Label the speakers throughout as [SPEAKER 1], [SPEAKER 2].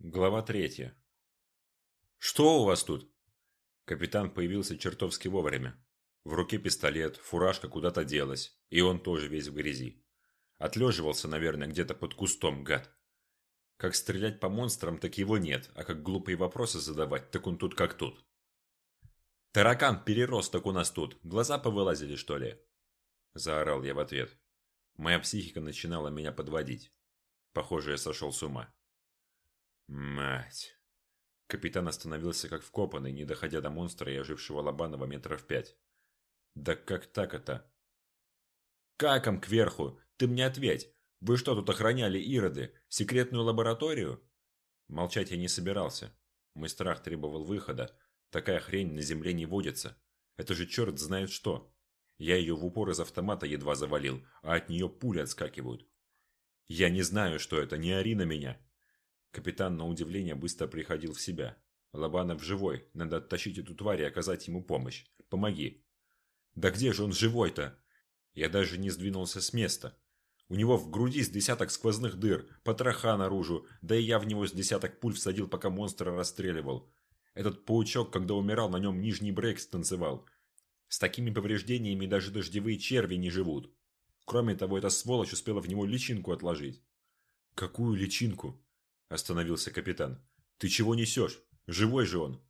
[SPEAKER 1] Глава третья. «Что у вас тут?» Капитан появился чертовски вовремя. В руке пистолет, фуражка куда-то делась, и он тоже весь в грязи. Отлеживался, наверное, где-то под кустом, гад. Как стрелять по монстрам, так его нет, а как глупые вопросы задавать, так он тут как тут. «Таракан переросток у нас тут, глаза повылазили, что ли?» Заорал я в ответ. Моя психика начинала меня подводить. Похоже, я сошел с ума. Мать. Капитан остановился как вкопанный, не доходя до монстра и ожившего Лобанова метров пять. Да как так это? Каком кверху? Ты мне ответь. Вы что тут охраняли Ироды? Секретную лабораторию? Молчать я не собирался. Мой страх требовал выхода. Такая хрень на земле не водится. Это же черт знает что. Я ее в упор из автомата едва завалил, а от нее пули отскакивают. Я не знаю, что это, не ори на меня. Капитан, на удивление, быстро приходил в себя. Лобанов живой, надо оттащить эту тварь и оказать ему помощь. Помоги. Да где же он живой-то? Я даже не сдвинулся с места. У него в груди с десяток сквозных дыр, потроха наружу, да и я в него с десяток пуль всадил, пока монстра расстреливал. Этот паучок, когда умирал, на нем нижний брейк станцевал. С такими повреждениями даже дождевые черви не живут. Кроме того, эта сволочь успела в него личинку отложить. Какую личинку? Остановился капитан. Ты чего несешь? Живой же он.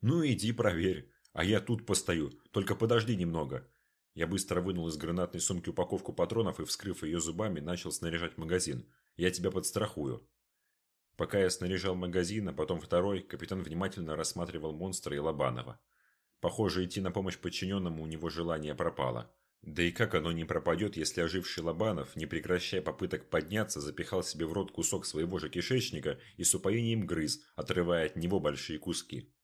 [SPEAKER 1] Ну иди проверь. А я тут постою. Только подожди немного. Я быстро вынул из гранатной сумки упаковку патронов и, вскрыв ее зубами, начал снаряжать магазин. Я тебя подстрахую. Пока я снаряжал магазин, а потом второй, капитан внимательно рассматривал монстра и Лобанова. Похоже, идти на помощь подчиненному у него желание пропало. Да и как оно не пропадет, если оживший Лобанов, не прекращая попыток подняться, запихал себе в рот кусок своего же кишечника и с упоением грыз, отрывая от него большие куски.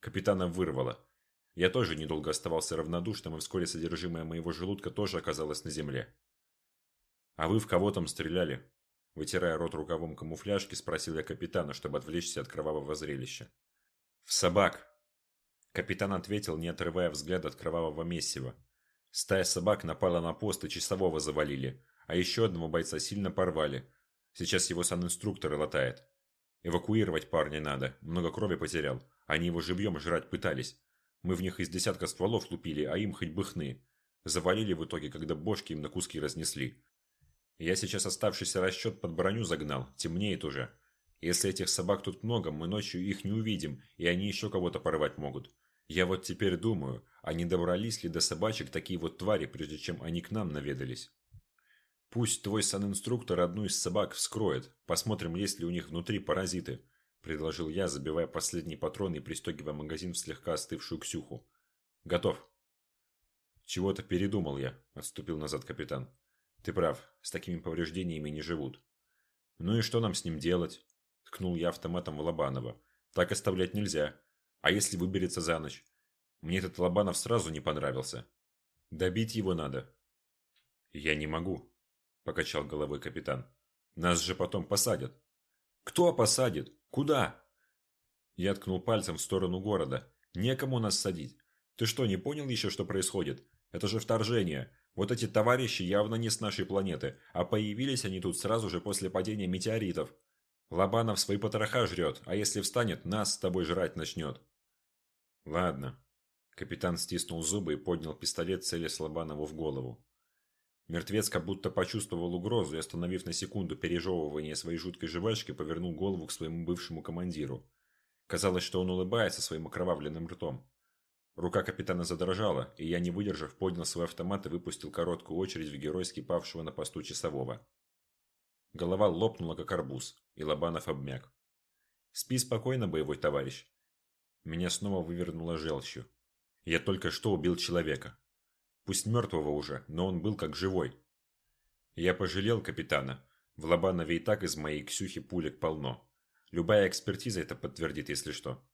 [SPEAKER 1] Капитана вырвало. Я тоже недолго оставался равнодушным, и вскоре содержимое моего желудка тоже оказалось на земле. «А вы в кого там стреляли?» Вытирая рот рукавом камуфляжки, спросил я капитана, чтобы отвлечься от кровавого зрелища. «В собак!» Капитан ответил, не отрывая взгляд от кровавого месива. Стая собак напала на пост и часового завалили, а еще одного бойца сильно порвали. Сейчас его санинструктор латает. Эвакуировать парня надо, много крови потерял. Они его живьем жрать пытались. Мы в них из десятка стволов лупили, а им хоть бы хны. Завалили в итоге, когда бошки им на куски разнесли. Я сейчас оставшийся расчет под броню загнал, темнеет уже. Если этих собак тут много, мы ночью их не увидим, и они еще кого-то порвать могут. Я вот теперь думаю, а не добрались ли до собачек такие вот твари, прежде чем они к нам наведались? Пусть твой санинструктор одну из собак вскроет. Посмотрим, есть ли у них внутри паразиты. Предложил я, забивая последний патрон и пристегивая магазин в слегка остывшую Ксюху. Готов. Чего-то передумал я, отступил назад капитан. Ты прав, с такими повреждениями не живут. Ну и что нам с ним делать? Ткнул я автоматом в Лобанова. Так оставлять нельзя. А если выберется за ночь? Мне этот Лобанов сразу не понравился. Добить его надо. Я не могу, покачал головой капитан. Нас же потом посадят. Кто посадит? Куда? Я ткнул пальцем в сторону города. Некому нас садить. Ты что, не понял еще, что происходит? Это же вторжение. Вот эти товарищи явно не с нашей планеты, а появились они тут сразу же после падения метеоритов. Лобанов свои потроха жрет, а если встанет, нас с тобой жрать начнет. Ладно. Капитан стиснул зубы и поднял пистолет, целясь Лобанову в голову. Мертвец как будто почувствовал угрозу и, остановив на секунду пережевывание своей жуткой жвачки, повернул голову к своему бывшему командиру. Казалось, что он улыбается своим окровавленным ртом. Рука капитана задрожала, и я, не выдержав, поднял свой автомат и выпустил короткую очередь в геройски павшего на посту часового. Голова лопнула, как арбуз, и Лобанов обмяк. «Спи спокойно, боевой товарищ. Меня снова вывернуло желчью. Я только что убил человека. Пусть мертвого уже, но он был как живой. Я пожалел капитана. В Лобанове и так из моей Ксюхи пулек полно. Любая экспертиза это подтвердит, если что.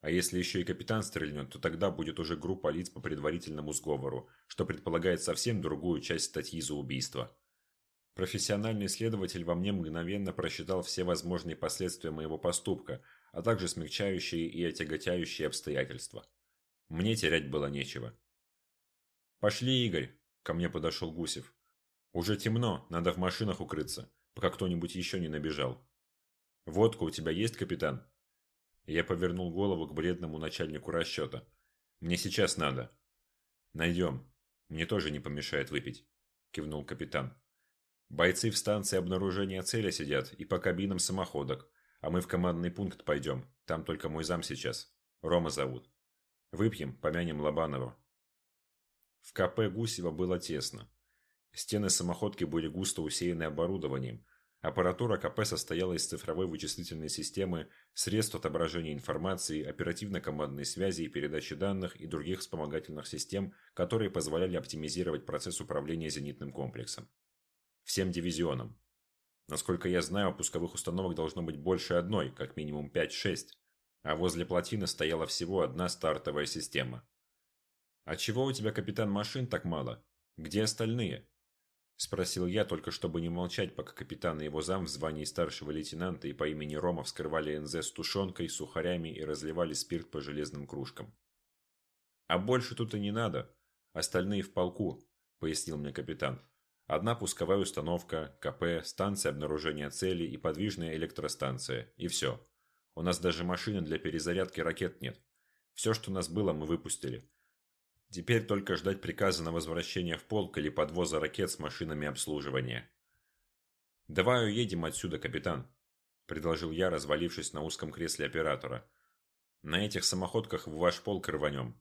[SPEAKER 1] А если еще и капитан стрельнет, то тогда будет уже группа лиц по предварительному сговору, что предполагает совсем другую часть статьи за убийство. Профессиональный следователь во мне мгновенно просчитал все возможные последствия моего поступка, а также смягчающие и отяготяющие обстоятельства. Мне терять было нечего. «Пошли, Игорь!» – ко мне подошел Гусев. «Уже темно, надо в машинах укрыться, пока кто-нибудь еще не набежал». «Водка у тебя есть, капитан?» Я повернул голову к бледному начальнику расчета. «Мне сейчас надо». «Найдем. Мне тоже не помешает выпить», – кивнул капитан. «Бойцы в станции обнаружения цели сидят и по кабинам самоходок, а мы в командный пункт пойдем. Там только мой зам сейчас. Рома зовут. Выпьем, помянем Лобанова». В КП Гусева было тесно. Стены самоходки были густо усеяны оборудованием. Аппаратура КП состояла из цифровой вычислительной системы, средств отображения информации, оперативно-командной связи и передачи данных и других вспомогательных систем, которые позволяли оптимизировать процесс управления зенитным комплексом. Всем дивизионам. Насколько я знаю, пусковых установок должно быть больше одной, как минимум 5-6, а возле плотины стояла всего одна стартовая система. «А чего у тебя, капитан машин, так мало? Где остальные?» Спросил я, только чтобы не молчать, пока капитан и его зам в звании старшего лейтенанта и по имени Рома вскрывали НЗ с тушенкой, сухарями и разливали спирт по железным кружкам. «А больше тут и не надо. Остальные в полку», – пояснил мне капитан. «Одна пусковая установка, КП, станция обнаружения цели и подвижная электростанция. И все. У нас даже машины для перезарядки ракет нет. Все, что у нас было, мы выпустили. Теперь только ждать приказа на возвращение в полк или подвоза ракет с машинами обслуживания. «Давай уедем отсюда, капитан», – предложил я, развалившись на узком кресле оператора. «На этих самоходках в ваш полк рванем».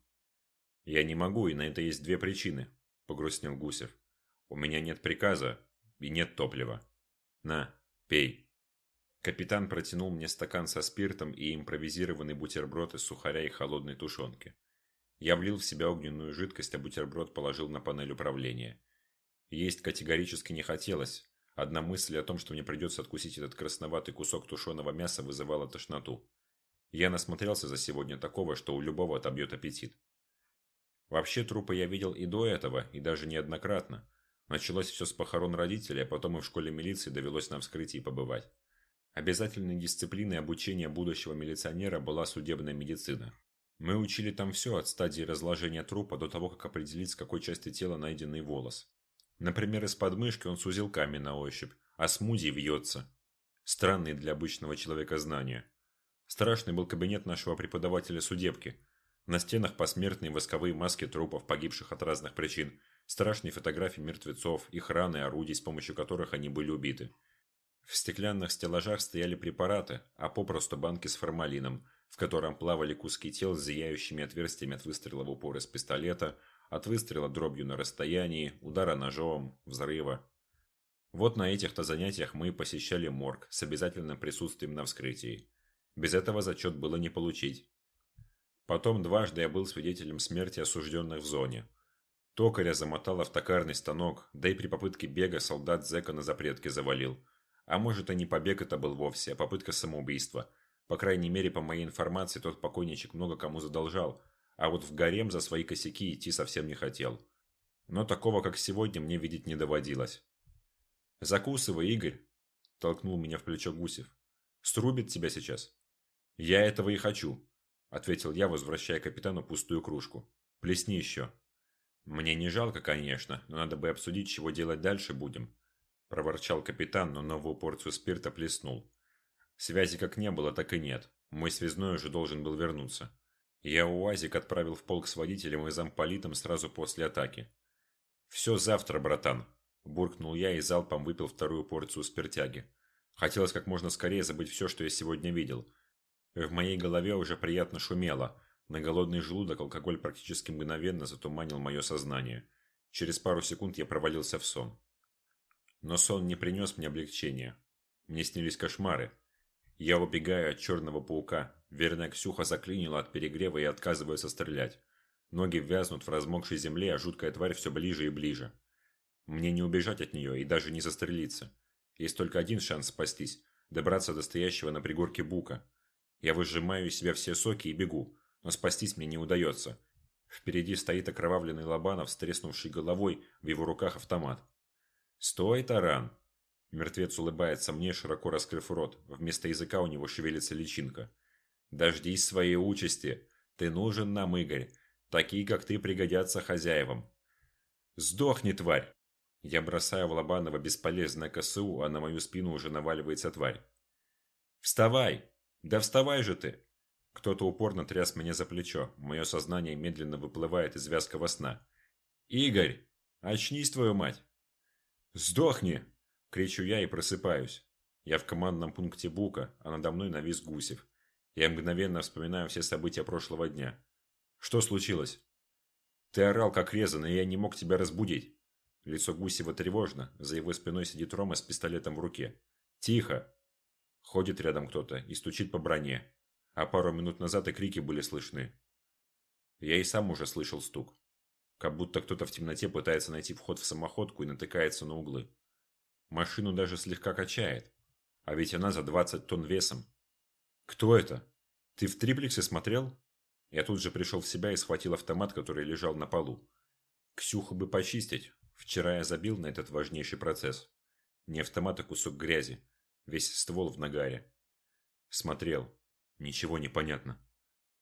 [SPEAKER 1] «Я не могу, и на это есть две причины», – погрустнел Гусев. «У меня нет приказа и нет топлива. На, пей». Капитан протянул мне стакан со спиртом и импровизированный бутерброд из сухаря и холодной тушенки. Я влил в себя огненную жидкость, а бутерброд положил на панель управления. Есть категорически не хотелось. Одна мысль о том, что мне придется откусить этот красноватый кусок тушеного мяса, вызывала тошноту. Я насмотрелся за сегодня такого, что у любого отобьет аппетит. Вообще трупы я видел и до этого, и даже неоднократно. Началось все с похорон родителей, а потом и в школе милиции довелось на вскрытии побывать. Обязательной дисциплиной обучения будущего милиционера была судебная медицина. Мы учили там все от стадии разложения трупа до того, как определить, с какой части тела найденный волос. Например, из подмышки он с узелками на ощупь, а смузи вьется. Странные для обычного человека знания. Страшный был кабинет нашего преподавателя судебки. На стенах посмертные восковые маски трупов, погибших от разных причин, страшные фотографии мертвецов, их раны и орудий, с помощью которых они были убиты. В стеклянных стеллажах стояли препараты, а попросту банки с формалином – в котором плавали куски тел с зияющими отверстиями от выстрела в упор из пистолета, от выстрела дробью на расстоянии, удара ножом, взрыва. Вот на этих-то занятиях мы посещали морг с обязательным присутствием на вскрытии. Без этого зачет было не получить. Потом дважды я был свидетелем смерти осужденных в зоне. Токаря замотало в токарный станок, да и при попытке бега солдат зэка на запретке завалил. А может и не побег это был вовсе, а попытка самоубийства – по крайней мере, по моей информации, тот покойничек много кому задолжал, а вот в гарем за свои косяки идти совсем не хотел. Но такого, как сегодня, мне видеть не доводилось. «Закусывай, Игорь!» – толкнул меня в плечо Гусев. «Струбит тебя сейчас?» «Я этого и хочу», – ответил я, возвращая капитану пустую кружку. «Плесни еще». «Мне не жалко, конечно, но надо бы обсудить, чего делать дальше будем», – проворчал капитан, но новую порцию спирта плеснул. Связи как не было, так и нет. Мой связной уже должен был вернуться. Я УАЗик отправил в полк с водителем и замполитом сразу после атаки. «Все завтра, братан», – буркнул я и залпом выпил вторую порцию спиртяги. Хотелось как можно скорее забыть все, что я сегодня видел. В моей голове уже приятно шумело. На голодный желудок алкоголь практически мгновенно затуманил мое сознание. Через пару секунд я провалился в сон. Но сон не принес мне облегчения. Мне снились кошмары. Я убегаю от черного паука. Верная Ксюха заклинила от перегрева и отказывается стрелять. Ноги вязнут в размокшей земле, а жуткая тварь все ближе и ближе. Мне не убежать от нее и даже не застрелиться. Есть только один шанс спастись – добраться до стоящего на пригорке бука. Я выжимаю из себя все соки и бегу, но спастись мне не удается. Впереди стоит окровавленный Лобанов с треснувшей головой, в его руках автомат. «Стой, таран!» Мертвец улыбается мне, широко раскрыв рот. Вместо языка у него шевелится личинка. «Дождись своей участи. Ты нужен нам, Игорь. Такие, как ты, пригодятся хозяевам». «Сдохни, тварь!» Я бросаю в Лобанова бесполезное КСУ, а на мою спину уже наваливается тварь. «Вставай! Да вставай же ты!» Кто-то упорно тряс меня за плечо. Мое сознание медленно выплывает из вязкого сна. «Игорь! Очнись, твою мать!» «Сдохни!» – кричу я и просыпаюсь. Я в командном пункте Бука, а надо мной навис Гусев. Я мгновенно вспоминаю все события прошлого дня. Что случилось? Ты орал как резанный, и я не мог тебя разбудить. Лицо Гусева тревожно, за его спиной сидит Рома с пистолетом в руке. Тихо. Ходит рядом кто-то и стучит по броне. А пару минут назад и крики были слышны. Я и сам уже слышал стук. Как будто кто-то в темноте пытается найти вход в самоходку и натыкается на углы. Машину даже слегка качает. А ведь она за 20 тонн весом. Кто это? Ты в триплексе смотрел? Я тут же пришел в себя и схватил автомат, который лежал на полу. Ксюху бы почистить. Вчера я забил на этот важнейший процесс. Не автомат, а кусок грязи. Весь ствол в нагаре. Смотрел. Ничего не понятно.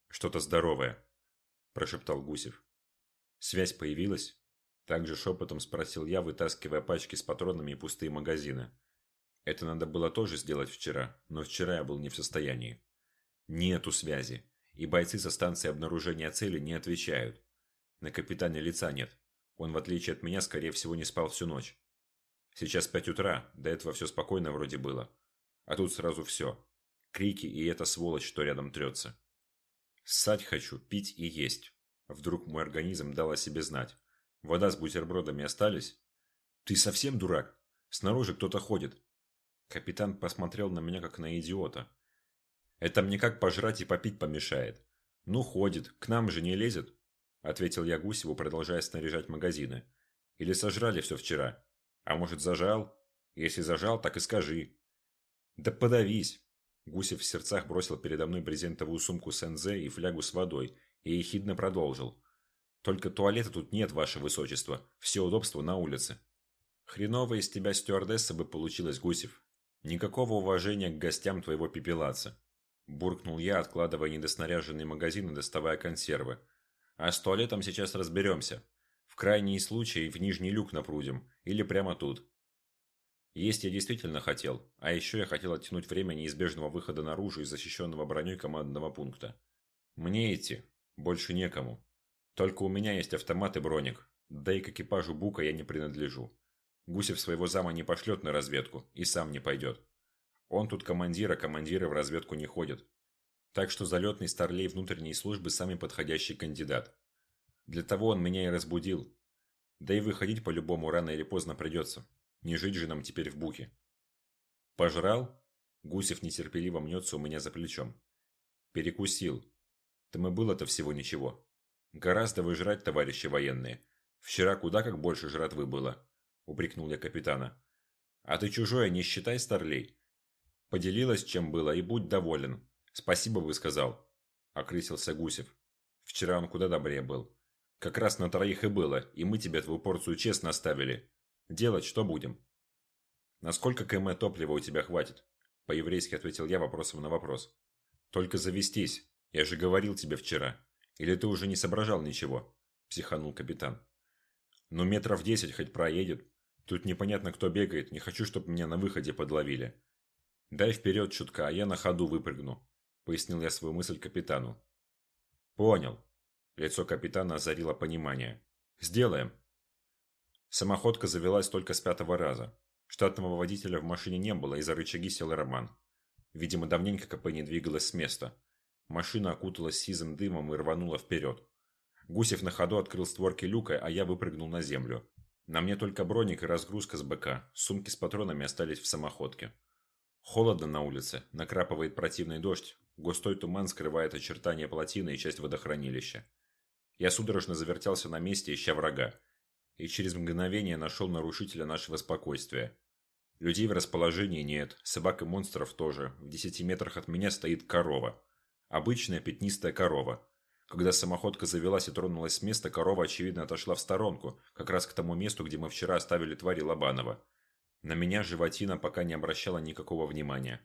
[SPEAKER 1] Что-то здоровое. Прошептал Гусев. Связь появилась? Также шепотом спросил я, вытаскивая пачки с патронами и пустые магазины. Это надо было тоже сделать вчера, но вчера я был не в состоянии. Нету связи, и бойцы со станции обнаружения цели не отвечают. На капитане лица нет. Он, в отличие от меня, скорее всего, не спал всю ночь. Сейчас пять утра, до этого все спокойно вроде было. А тут сразу все. Крики и эта сволочь, что рядом трется. Ссать хочу, пить и есть. Вдруг мой организм дал о себе знать. Вода с бутербродами остались? Ты совсем дурак? Снаружи кто-то ходит. Капитан посмотрел на меня, как на идиота. Это мне как пожрать и попить помешает. Ну, ходит, к нам же не лезет. Ответил я Гусеву, продолжая снаряжать магазины. Или сожрали все вчера? А может, зажал? Если зажал, так и скажи. Да подавись. Гусев в сердцах бросил передо мной брезентовую сумку с и флягу с водой и ехидно продолжил. Только туалета тут нет, ваше высочество. Все удобства на улице. Хреново из тебя стюардесса бы получилась, Гусев. Никакого уважения к гостям твоего пепелаца. Буркнул я, откладывая недоснаряженный магазин и доставая консервы. А с туалетом сейчас разберемся. В крайний случай в нижний люк напрудим. Или прямо тут. Есть я действительно хотел. А еще я хотел оттянуть время неизбежного выхода наружу из защищенного броней командного пункта. Мне идти. Больше некому. Только у меня есть автомат и броник. Да и к экипажу Бука я не принадлежу. Гусев своего зама не пошлет на разведку и сам не пойдет. Он тут командир, а командиры в разведку не ходят. Так что залетный старлей внутренней службы самый подходящий кандидат. Для того он меня и разбудил. Да и выходить по-любому рано или поздно придется. Не жить же нам теперь в буке. Пожрал? Гусев нетерпеливо мнется у меня за плечом. Перекусил. Там и было-то всего ничего. Гораздо вы жрать, товарищи военные. Вчера куда как больше жратвы было. – упрекнул я капитана. «А ты чужое не считай, старлей. Поделилась, чем было, и будь доволен. Спасибо бы сказал», – окрысился Гусев. «Вчера он куда добрее был. Как раз на троих и было, и мы тебе твою порцию честно оставили. Делать что будем?» «Насколько км топлива у тебя хватит?» – по-еврейски ответил я вопросом на вопрос. «Только завестись. Я же говорил тебе вчера. Или ты уже не соображал ничего?» – психанул капитан. «Ну метров десять хоть проедет. Тут непонятно, кто бегает, не хочу, чтобы меня на выходе подловили. Дай вперед чутка, а я на ходу выпрыгну», – пояснил я свою мысль капитану. «Понял». Лицо капитана озарило понимание. «Сделаем». Самоходка завелась только с пятого раза. Штатного водителя в машине не было, и за рычаги сел Роман. Видимо, давненько КП не двигалась с места. Машина окуталась сизым дымом и рванула вперед. Гусев на ходу открыл створки люка, а я выпрыгнул на землю. На мне только броник и разгрузка с БК. Сумки с патронами остались в самоходке. Холодно на улице, накрапывает противный дождь. Густой туман скрывает очертания плотины и часть водохранилища. Я судорожно завертелся на месте, ища врага. И через мгновение нашел нарушителя нашего спокойствия. Людей в расположении нет, собак и монстров тоже. В десяти метрах от меня стоит корова. Обычная пятнистая корова. Когда самоходка завелась и тронулась с места, корова, очевидно, отошла в сторонку, как раз к тому месту, где мы вчера оставили твари Лобанова. На меня животина пока не обращала никакого внимания.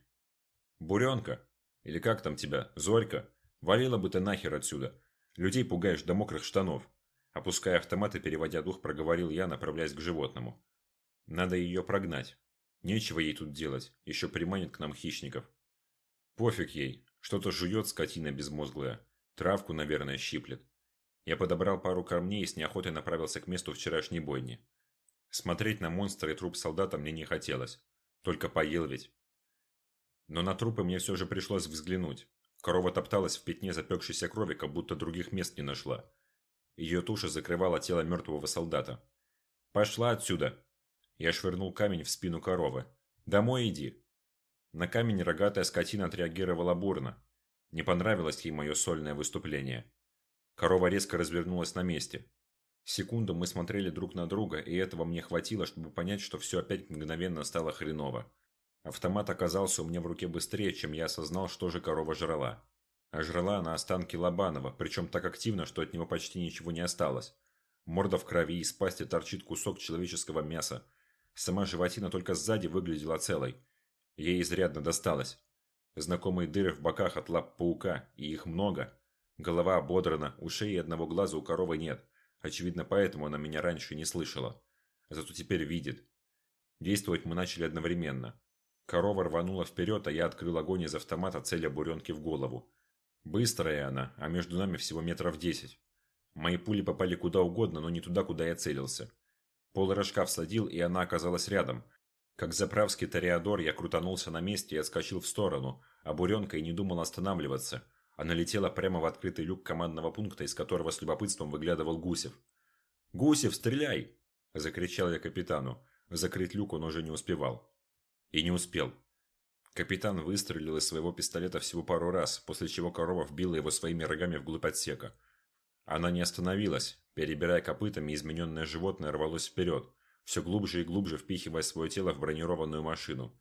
[SPEAKER 1] «Буренка? Или как там тебя? Зорька? Валила бы ты нахер отсюда. Людей пугаешь до мокрых штанов». Опуская автомат и переводя дух, проговорил я, направляясь к животному. «Надо ее прогнать. Нечего ей тут делать. Еще приманит к нам хищников». Пофиг ей, что-то жует скотина безмозглая. Травку, наверное, щиплет. Я подобрал пару камней и с неохотой направился к месту вчерашней бойни. Смотреть на монстра и труп солдата мне не хотелось. Только поел ведь. Но на трупы мне все же пришлось взглянуть. Корова топталась в пятне запекшейся крови, как будто других мест не нашла. Ее туша закрывала тело мертвого солдата. «Пошла отсюда!» Я швырнул камень в спину коровы. «Домой иди!» На камень рогатая скотина отреагировала бурно. Не понравилось ей мое сольное выступление. Корова резко развернулась на месте. Секунду мы смотрели друг на друга, и этого мне хватило, чтобы понять, что все опять мгновенно стало хреново. Автомат оказался у меня в руке быстрее, чем я осознал, что же корова жрала. А жрала она останки Лобанова, причем так активно, что от него почти ничего не осталось. Морда в крови, из пасти торчит кусок человеческого мяса. Сама животина только сзади выглядела целой. Ей изрядно досталось. Знакомые дыры в боках от лап паука, и их много. Голова ободрана, ушей и одного глаза у коровы нет. Очевидно, поэтому она меня раньше не слышала. Зато теперь видит. Действовать мы начали одновременно. Корова рванула вперед, а я открыл огонь из автомата, целя буренки в голову. Быстрая она, а между нами всего метров десять. Мои пули попали куда угодно, но не туда, куда я целился. Пол рожка всадил, и она оказалась рядом. Как заправский тореадор, я крутанулся на месте и отскочил в сторону, а буренка и не думал останавливаться. Она летела прямо в открытый люк командного пункта, из которого с любопытством выглядывал Гусев. «Гусев, стреляй!» – закричал я капитану. Закрыть люк он уже не успевал. И не успел. Капитан выстрелил из своего пистолета всего пару раз, после чего корова вбила его своими рогами вглубь отсека. Она не остановилась. Перебирая копытами, измененное животное рвалось вперед, все глубже и глубже впихивая свое тело в бронированную машину.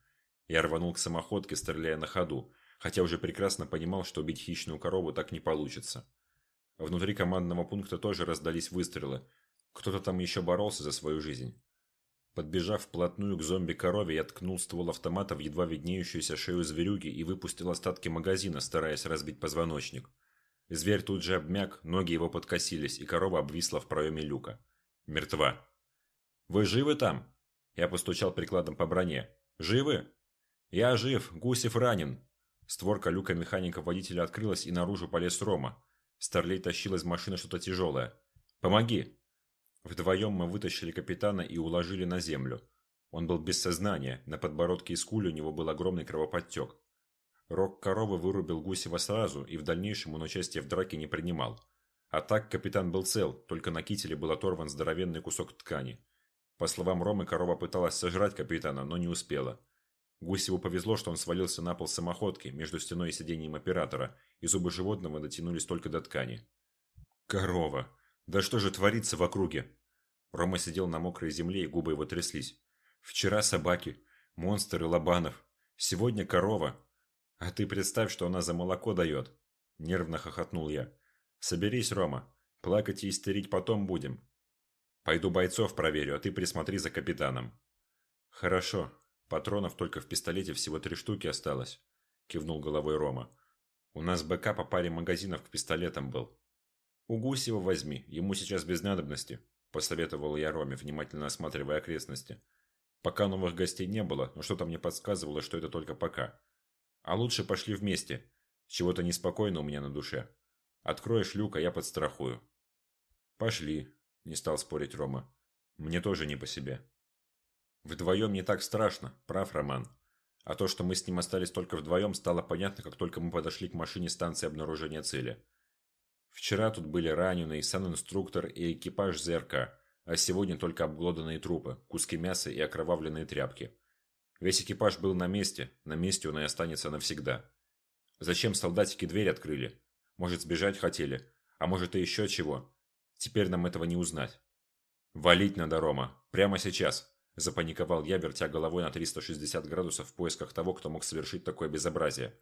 [SPEAKER 1] Я рванул к самоходке, стреляя на ходу, хотя уже прекрасно понимал, что убить хищную корову так не получится. Внутри командного пункта тоже раздались выстрелы. Кто-то там еще боролся за свою жизнь. Подбежав вплотную к зомби-корове, я ткнул ствол автомата в едва виднеющуюся шею зверюги и выпустил остатки магазина, стараясь разбить позвоночник. Зверь тут же обмяк, ноги его подкосились, и корова обвисла в проеме люка. Мертва. «Вы живы там?» Я постучал прикладом по броне. «Живы?» «Я жив, Гусев ранен». Створка люка механика-водителя открылась, и наружу полез Рома. Старлей тащил из машины что-то тяжелое. «Помоги!» Вдвоем мы вытащили капитана и уложили на землю. Он был без сознания, на подбородке и скуле у него был огромный кровоподтек. Рог коровы вырубил Гусева сразу, и в дальнейшем он участия в драке не принимал. А так капитан был цел, только на кителе был оторван здоровенный кусок ткани. По словам Ромы, корова пыталась сожрать капитана, но не успела. Гусеву повезло, что он свалился на пол самоходки между стеной и сиденьем оператора, и зубы животного дотянулись только до ткани. «Корова! Да что же творится в округе?» Рома сидел на мокрой земле, и губы его тряслись. «Вчера собаки, монстры Лобанов, сегодня корова. А ты представь, что она за молоко дает!» Нервно хохотнул я. «Соберись, Рома, плакать и истерить потом будем. Пойду бойцов проверю, а ты присмотри за капитаном». «Хорошо. Патронов только в пистолете всего три штуки осталось», – кивнул головой Рома. «У нас БК по паре магазинов к пистолетам был». «У Гусева возьми, ему сейчас без надобности», – посоветовал я Роме, внимательно осматривая окрестности. Пока новых гостей не было, но что-то мне подсказывало, что это только пока. А лучше пошли вместе. Чего-то неспокойно у меня на душе. Откроешь люк, а я подстрахую. Пошли, не стал спорить Рома. Мне тоже не по себе. Вдвоем не так страшно, прав Роман. А то, что мы с ним остались только вдвоем, стало понятно, как только мы подошли к машине станции обнаружения цели. Вчера тут были раненые, санинструктор и экипаж ЗРК, а сегодня только обглоданные трупы, куски мяса и окровавленные тряпки. Весь экипаж был на месте, на месте он и останется навсегда. Зачем солдатики дверь открыли? Может, сбежать хотели? А может, и еще чего? Теперь нам этого не узнать. «Валить надо, Рома. Прямо сейчас!» Запаниковал я, вертя головой на 360 градусов в поисках того, кто мог совершить такое безобразие.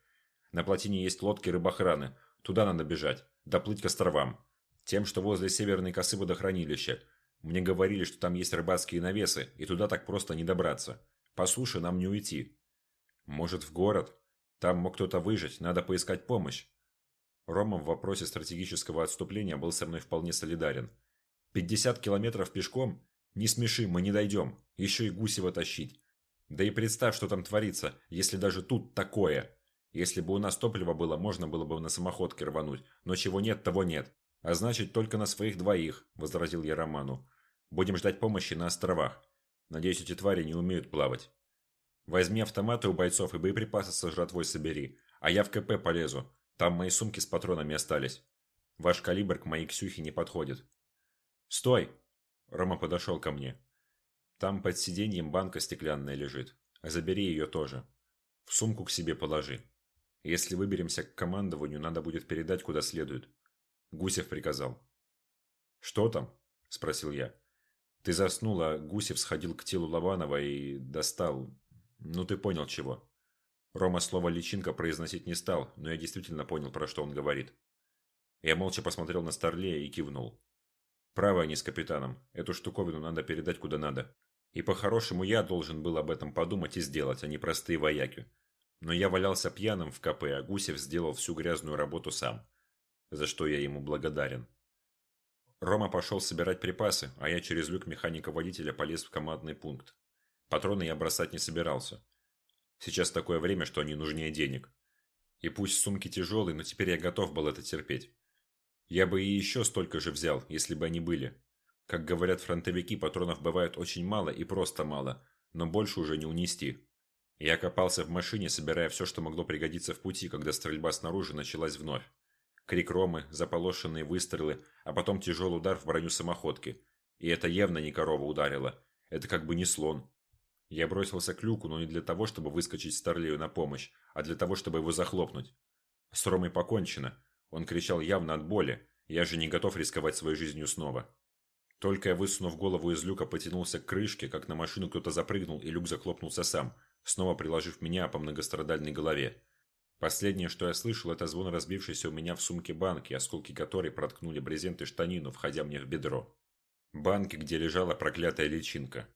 [SPEAKER 1] На плотине есть лодки рыбохраны. Туда надо бежать. Доплыть к островам. Тем, что возле северной косы водохранилища. Мне говорили, что там есть рыбацкие навесы, и туда так просто не добраться. По суше нам не уйти. Может, в город? Там мог кто-то выжить, надо поискать помощь. Рома в вопросе стратегического отступления был со мной вполне солидарен. 50 километров пешком? Не смеши, мы не дойдем. Еще и Гусева тащить. Да и представь, что там творится, если даже тут такое. Если бы у нас топливо было, можно было бы на самоходке рвануть, но чего нет, того нет. А значит, только на своих двоих, возразил я Роману. Будем ждать помощи на островах. Надеюсь, эти твари не умеют плавать. Возьми автоматы у бойцов и боеприпасы со жратвой собери, а я в КП полезу. Там мои сумки с патронами остались. Ваш калибр к моей Ксюхе не подходит. Стой! Рома подошел ко мне. Там под сиденьем банка стеклянная лежит. Забери ее тоже. В сумку к себе положи. Если выберемся к командованию, надо будет передать куда следует. Гусев приказал. Что там? Спросил я. Ты заснула, Гусев сходил к телу Лобанова и достал... Ну ты понял чего. Рома слово «личинка» произносить не стал, но я действительно понял, про что он говорит. Я молча посмотрел на Старлея и кивнул. Правы они с капитаном. Эту штуковину надо передать куда надо. И по-хорошему я должен был об этом подумать и сделать, а не простые вояки. Но я валялся пьяным в КП, а Гусев сделал всю грязную работу сам. За что я ему благодарен. Рома пошел собирать припасы, а я через люк механика-водителя полез в командный пункт. Патроны я бросать не собирался. Сейчас такое время, что они нужнее денег. И пусть сумки тяжелые, но теперь я готов был это терпеть. Я бы и еще столько же взял, если бы они были. Как говорят фронтовики, патронов бывает очень мало и просто мало, но больше уже не унести. Я копался в машине, собирая все, что могло пригодиться в пути, когда стрельба снаружи началась вновь. Крик Ромы, заполошенные выстрелы, а потом тяжелый удар в броню самоходки. И это явно не корова ударила. Это как бы не слон. Я бросился к люку, но не для того, чтобы выскочить Старлею на помощь, а для того, чтобы его захлопнуть. С Ромой покончено. Он кричал явно от боли. Я же не готов рисковать своей жизнью снова. Только я, высунув голову из люка, потянулся к крышке, как на машину кто-то запрыгнул, и люк захлопнулся сам, снова приложив меня по многострадальной голове. Последнее, что я слышал, это звон разбившейся у меня в сумке банки, осколки которой проткнули брезент и штанину, входя мне в бедро. Банки, где лежала проклятая личинка.